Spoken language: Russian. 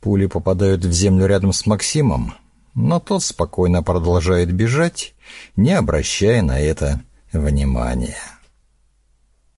Пули попадают в землю рядом с Максимом, но тот спокойно продолжает бежать, не обращая на это внимания.